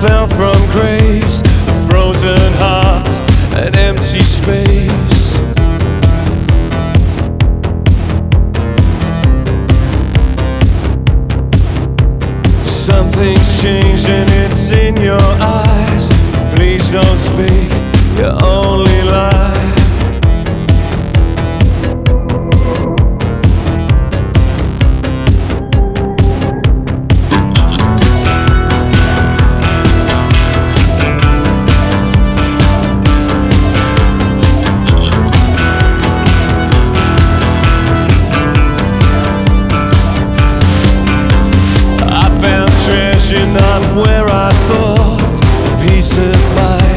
fell you're not where I thought. Peace of mind.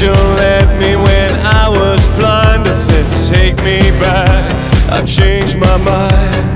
angel led me when I was blind. I said, Take me back. I've changed my mind.